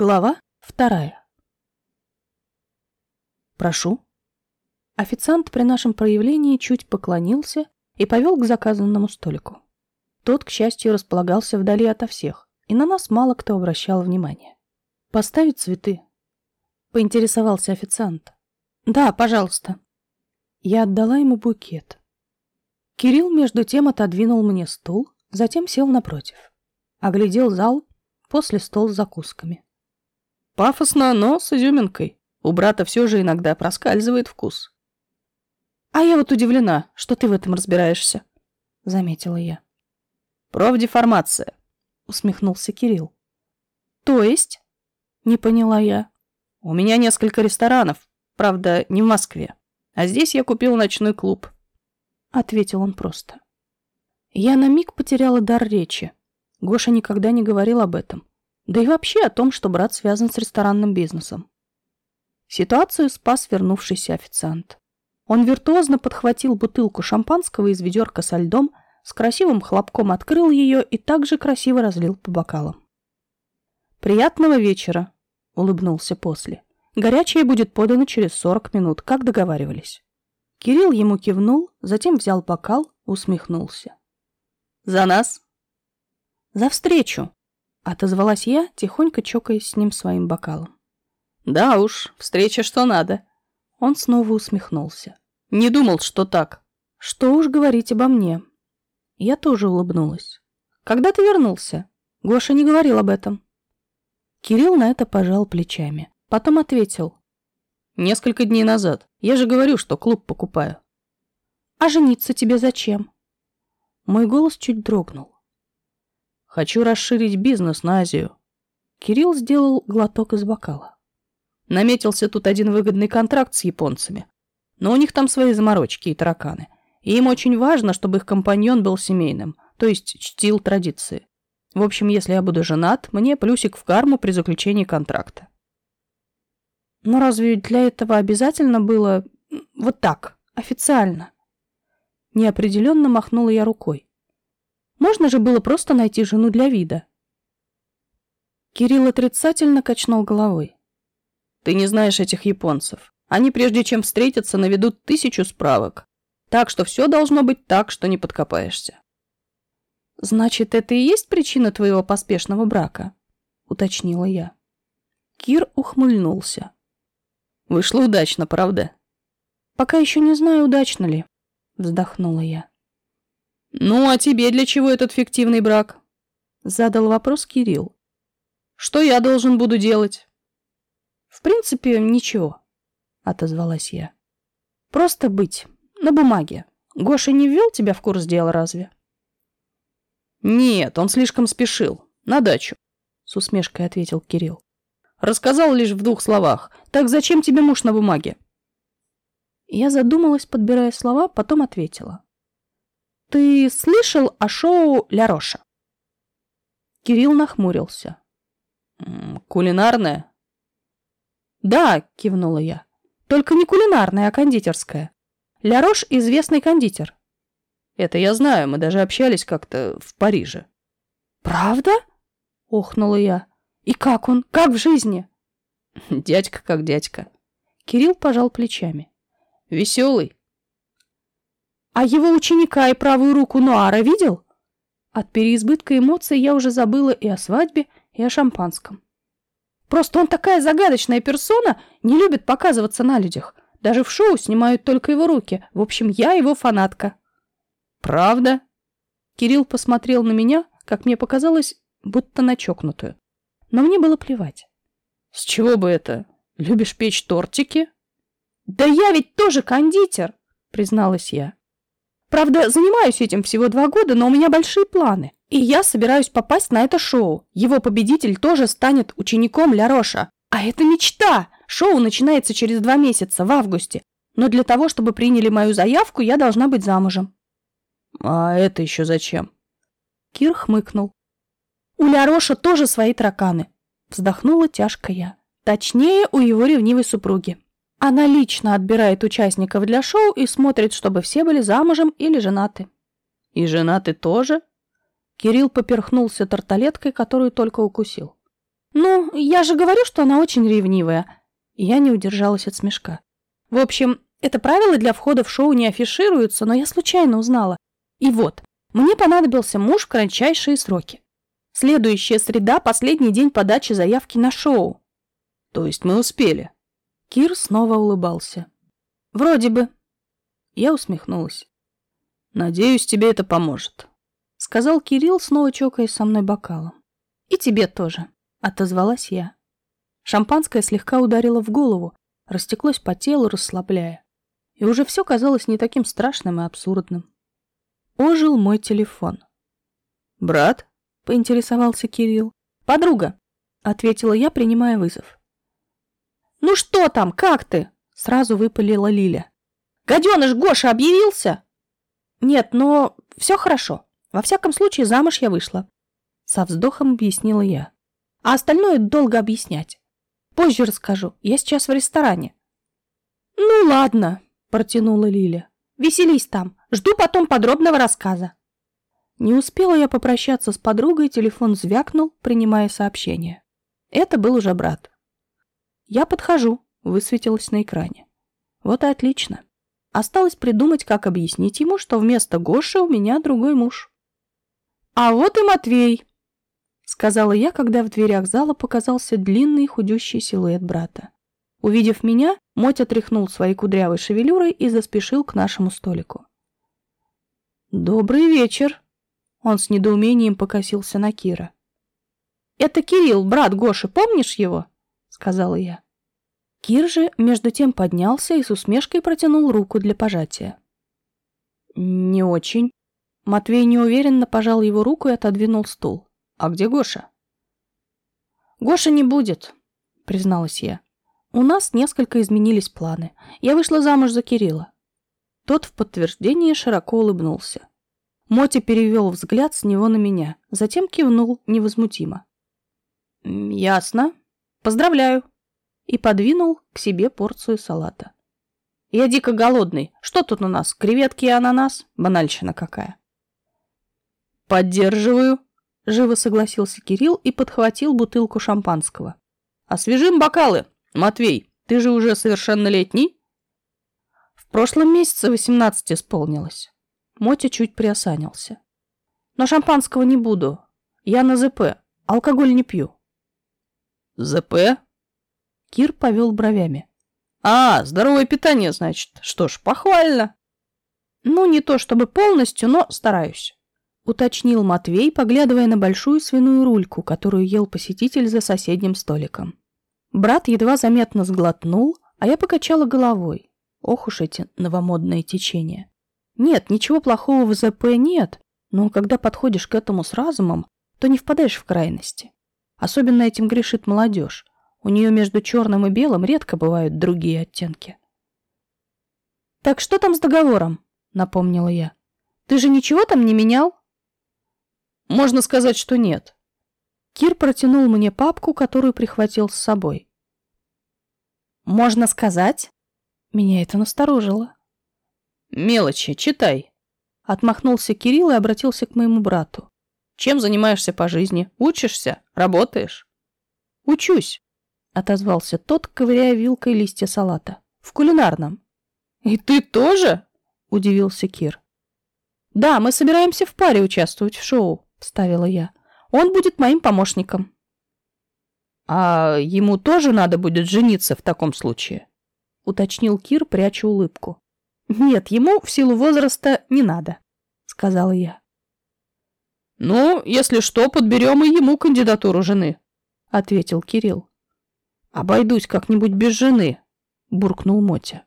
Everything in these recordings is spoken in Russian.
Глава вторая. Прошу. Официант при нашем проявлении чуть поклонился и повел к заказанному столику. Тот, к счастью, располагался вдали ото всех, и на нас мало кто обращал внимание. «Поставить цветы?» — поинтересовался официант. «Да, пожалуйста». Я отдала ему букет. Кирилл, между тем, отодвинул мне стул, затем сел напротив. Оглядел зал, после стол с закусками. Пафосно, но с изюминкой. У брата все же иногда проскальзывает вкус. «А я вот удивлена, что ты в этом разбираешься», — заметила я. «Профдеформация», — усмехнулся Кирилл. «То есть?» — не поняла я. «У меня несколько ресторанов, правда, не в Москве. А здесь я купил ночной клуб», — ответил он просто. Я на миг потеряла дар речи. Гоша никогда не говорил об этом. Да и вообще о том, что брат связан с ресторанным бизнесом. Ситуацию спас вернувшийся официант. Он виртуозно подхватил бутылку шампанского из ведерка со льдом, с красивым хлопком открыл ее и также красиво разлил по бокалам. «Приятного вечера», — улыбнулся после. «Горячее будет подано через сорок минут, как договаривались». Кирилл ему кивнул, затем взял бокал, усмехнулся. «За нас?» «За встречу!» Отозвалась я, тихонько чокаясь с ним своим бокалом. «Да уж, встреча что надо». Он снова усмехнулся. «Не думал, что так». «Что уж говорить обо мне». Я тоже улыбнулась. «Когда ты вернулся? Гоша не говорил об этом». Кирилл на это пожал плечами. Потом ответил. «Несколько дней назад. Я же говорю, что клуб покупаю». «А жениться тебе зачем?» Мой голос чуть дрогнул. Хочу расширить бизнес на Азию. Кирилл сделал глоток из бокала. Наметился тут один выгодный контракт с японцами. Но у них там свои заморочки и тараканы. И им очень важно, чтобы их компаньон был семейным, то есть чтил традиции. В общем, если я буду женат, мне плюсик в карму при заключении контракта. Но разве для этого обязательно было вот так, официально? Неопределенно махнула я рукой. Можно же было просто найти жену для вида. Кирилл отрицательно качнул головой. Ты не знаешь этих японцев. Они, прежде чем встретиться, наведут тысячу справок. Так что все должно быть так, что не подкопаешься. Значит, это и есть причина твоего поспешного брака? Уточнила я. Кир ухмыльнулся. Вышло удачно, правда? Пока еще не знаю, удачно ли. Вздохнула я. «Ну, а тебе для чего этот фиктивный брак?» Задал вопрос Кирилл. «Что я должен буду делать?» «В принципе, ничего», — отозвалась я. «Просто быть. На бумаге. Гоша не ввел тебя в курс дела разве?» «Нет, он слишком спешил. На дачу», — с усмешкой ответил Кирилл. «Рассказал лишь в двух словах. Так зачем тебе муж на бумаге?» Я задумалась, подбирая слова, потом ответила. Ты слышал о шоу Ля Роша? Кирилл нахмурился. Кулинарное? Да, кивнула я. Только не кулинарное, а кондитерское. Ля Рош известный кондитер. Это я знаю, мы даже общались как-то в Париже. Правда? Охнула я. И как он? Как в жизни? Дядька как дядька. Кирилл пожал плечами. Веселый, а его ученика и правую руку Нуара видел? От переизбытка эмоций я уже забыла и о свадьбе, и о шампанском. Просто он такая загадочная персона, не любит показываться на людях. Даже в шоу снимают только его руки. В общем, я его фанатка. Правда? Кирилл посмотрел на меня, как мне показалось, будто на чокнутую. Но мне было плевать. С чего бы это? Любишь печь тортики? Да я ведь тоже кондитер, призналась я. Правда, занимаюсь этим всего два года, но у меня большие планы. И я собираюсь попасть на это шоу. Его победитель тоже станет учеником Ля Роша. А это мечта! Шоу начинается через два месяца, в августе. Но для того, чтобы приняли мою заявку, я должна быть замужем. А это еще зачем? Кир хмыкнул. У Ля Роша тоже свои тараканы. Вздохнула тяжко я. Точнее, у его ревнивой супруги. Она лично отбирает участников для шоу и смотрит, чтобы все были замужем или женаты. И женаты тоже? Кирилл поперхнулся тарталеткой, которую только укусил. Ну, я же говорю, что она очень ревнивая. Я не удержалась от смешка. В общем, это правило для входа в шоу не афишируется, но я случайно узнала. И вот, мне понадобился муж в кратчайшие сроки. Следующая среда – последний день подачи заявки на шоу. То есть мы успели. Кир снова улыбался. Вроде бы. Я усмехнулась. Надеюсь, тебе это поможет. Сказал Кирилл, снова чокаясь со мной бокалом. И тебе тоже, отозвалась я. Шампанское слегка ударило в голову, растеклось по телу, расслабляя. И уже все казалось не таким страшным и абсурдным. Ожил мой телефон. «Брат?» — поинтересовался Кирилл. «Подруга», — ответила я, принимая вызов. «Ну что там, как ты?» — сразу выпалила Лиля. «Гаденыш Гоша объявился?» «Нет, но все хорошо. Во всяком случае, замуж я вышла». Со вздохом объяснила я. «А остальное долго объяснять. Позже расскажу. Я сейчас в ресторане». «Ну ладно», — протянула Лиля. «Веселись там. Жду потом подробного рассказа». Не успела я попрощаться с подругой, телефон звякнул, принимая сообщение. Это был уже брат. «Я подхожу», — высветилось на экране. «Вот и отлично. Осталось придумать, как объяснить ему, что вместо Гоши у меня другой муж». «А вот и Матвей», сказала я, когда в дверях зала показался длинный худющий силуэт брата. Увидев меня, Мотя тряхнул своей кудрявой шевелюрой и заспешил к нашему столику. «Добрый вечер!» Он с недоумением покосился на Кира. «Это Кирилл, брат Гоши, помнишь его?» — сказала я. Кир же между тем поднялся и с усмешкой протянул руку для пожатия. «Не очень». Матвей неуверенно пожал его руку и отодвинул стул. «А где Гоша?» «Гоша не будет», — призналась я. «У нас несколько изменились планы. Я вышла замуж за Кирилла». Тот в подтверждение широко улыбнулся. Моти перевел взгляд с него на меня, затем кивнул невозмутимо. «Ясно. Поздравляю!» И подвинул к себе порцию салата. «Я дико голодный. Что тут у нас? Креветки и ананас? Банальщина какая!» «Поддерживаю!» Живо согласился Кирилл и подхватил бутылку шампанского. «Освежим бокалы! Матвей, ты же уже совершеннолетний?» В прошлом месяце восемнадцать исполнилось. Мотя чуть приосанился. «Но шампанского не буду. Я на ЗП. Алкоголь не пью». «ЗП?» Кир повел бровями. «А, здоровое питание, значит. Что ж, похвально». «Ну, не то чтобы полностью, но стараюсь» уточнил Матвей, поглядывая на большую свиную рульку, которую ел посетитель за соседним столиком. Брат едва заметно сглотнул, а я покачала головой. Ох уж эти новомодные течения. Нет, ничего плохого в ЗП нет, но когда подходишь к этому с разумом, то не впадаешь в крайности. Особенно этим грешит молодежь. У нее между черным и белым редко бывают другие оттенки. «Так что там с договором?» — напомнила я. «Ты же ничего там не менял?» Можно сказать, что нет. Кир протянул мне папку, которую прихватил с собой. Можно сказать? Меня это насторожило. Мелочи, читай. Отмахнулся Кирилл и обратился к моему брату. Чем занимаешься по жизни? Учишься? Работаешь? Учусь, отозвался тот, ковыряя вилкой листья салата. В кулинарном. И ты тоже? Удивился Кир. Да, мы собираемся в паре участвовать в шоу. — вставила я. «Он будет моим помощником». «А ему тоже надо будет жениться в таком случае?» — уточнил Кир, пряча улыбку. «Нет, ему в силу возраста не надо», — сказала я. «Ну, если что, подберем и ему кандидатуру жены», — ответил Кирилл. «Обойдусь как-нибудь без жены», — буркнул Мотя.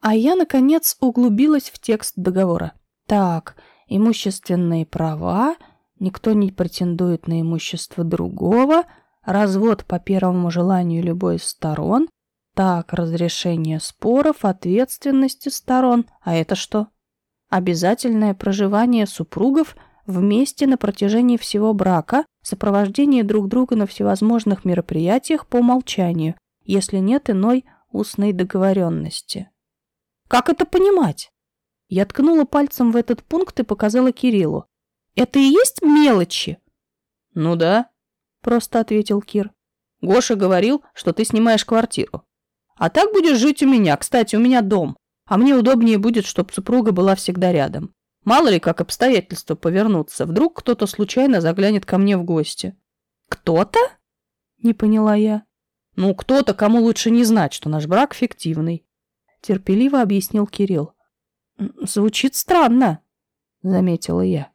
А я, наконец, углубилась в текст договора. Так, имущественные права, никто не претендует на имущество другого, развод по первому желанию любой из сторон, так, разрешение споров, ответственности сторон, а это что? Обязательное проживание супругов вместе на протяжении всего брака, сопровождение друг друга на всевозможных мероприятиях по умолчанию, если нет иной устной договоренности. Как это понимать? Я ткнула пальцем в этот пункт и показала Кириллу. «Это и есть мелочи?» «Ну да», просто ответил Кир. Гоша говорил, что ты снимаешь квартиру. А так будешь жить у меня. Кстати, у меня дом. А мне удобнее будет, чтобы супруга была всегда рядом. Мало ли, как обстоятельства повернутся. Вдруг кто-то случайно заглянет ко мне в гости. Кто-то? Не поняла я. Ну, кто-то, кому лучше не знать, что наш брак фиктивный. Терпеливо объяснил Кирилл. Звучит странно, заметила я.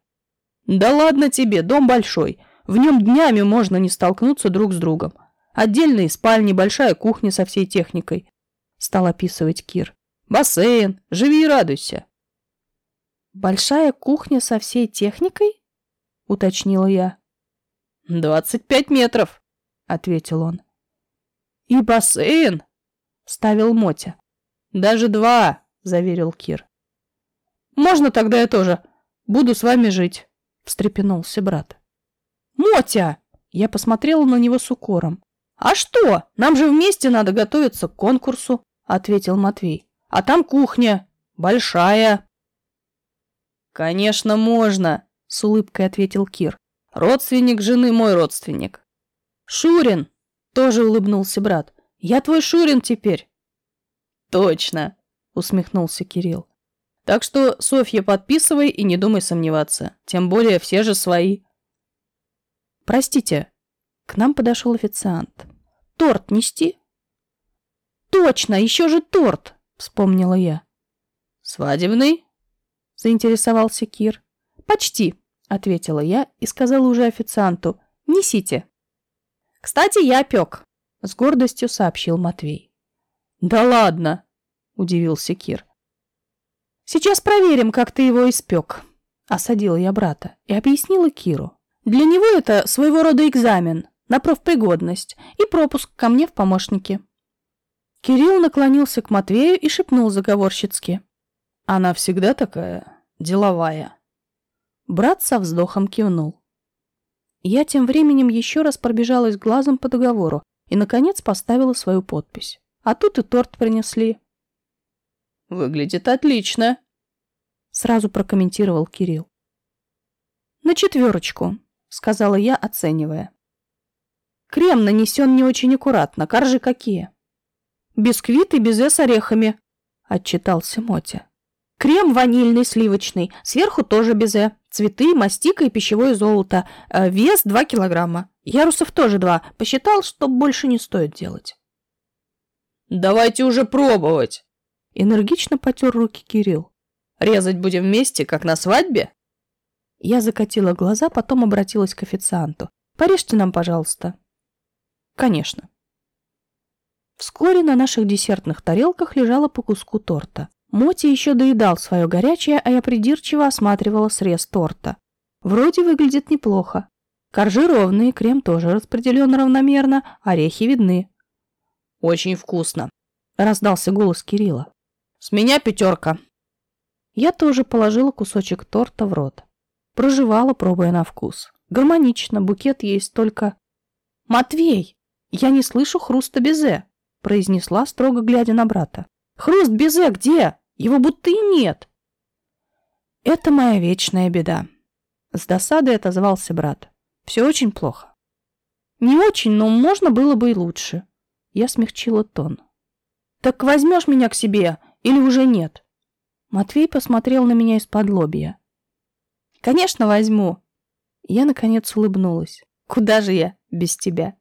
Да ладно тебе, дом большой. В нем днями можно не столкнуться друг с другом. Отдельные спальни, большая кухня со всей техникой. Стал описывать Кир. Бассейн. Живи и радуйся. Большая кухня со всей техникой? Уточнила я. «Двадцать пять метров», — ответил он. «И бассейн?» — ставил Мотя. «Даже два», — заверил Кир. «Можно тогда я тоже буду с вами жить?» — встрепенулся брат. «Мотя!» — я посмотрела на него с укором. «А что? Нам же вместе надо готовиться к конкурсу», — ответил Матвей. «А там кухня. Большая». «Конечно, можно», — с улыбкой ответил Кир. «Родственник жены мой родственник». «Шурин!» — тоже улыбнулся брат. «Я твой Шурин теперь». «Точно!» — усмехнулся Кирилл. «Так что, Софья, подписывай и не думай сомневаться. Тем более все же свои». «Простите». К нам подошел официант. «Торт нести?» «Точно, еще же торт!» — вспомнила я. «Свадебный?» — заинтересовался Кир. «Почти», — ответила я и сказала уже официанту. «Несите». «Кстати, я пек», — с гордостью сообщил Матвей. «Да ладно!» — удивился Кир. «Сейчас проверим, как ты его испек», — осадила я брата и объяснила Киру. «Для него это своего рода экзамен на профпригодность и пропуск ко мне в помощники». Кирилл наклонился к Матвею и шепнул заговорщицки. «Она всегда такая деловая». Брат со вздохом кивнул. Я тем временем еще раз пробежалась глазом по договору и, наконец, поставила свою подпись. А тут и торт принесли. «Выглядит отлично», — сразу прокомментировал Кирилл. «На четверочку», — сказала я, оценивая. «Крем нанесен не очень аккуратно. Коржи какие?» «Бисквит и безе с орехами», — отчитался Мотя. «Крем ванильный, сливочный. Сверху тоже безе. Цветы, мастика и пищевое золото. Э, вес 2 килограмма. Ярусов тоже 2. Посчитал, что больше не стоит делать. «Давайте уже пробовать!» Энергично потер руки Кирилл. «Резать будем вместе, как на свадьбе?» Я закатила глаза, потом обратилась к официанту. «Порежьте нам, пожалуйста». «Конечно». Вскоре на наших десертных тарелках лежало по куску торта. Моти еще доедал свое горячее, а я придирчиво осматривала срез торта. Вроде выглядит неплохо. Коржи ровные, крем тоже распределен равномерно, орехи видны. «Очень вкусно», — раздался голос Кирилла. «С меня пятерка». Я тоже положила кусочек торта в рот. Проживала, пробуя на вкус. Гармонично, букет есть только... «Матвей, я не слышу хруста безе», — произнесла, строго глядя на брата. Хруст безе где? Его будто и нет. Это моя вечная беда. С досадой отозвался брат. Все очень плохо. Не очень, но можно было бы и лучше. Я смягчила тон. Так возьмешь меня к себе или уже нет? Матвей посмотрел на меня из-под лобья. Конечно, возьму. Я, наконец, улыбнулась. Куда же я без тебя?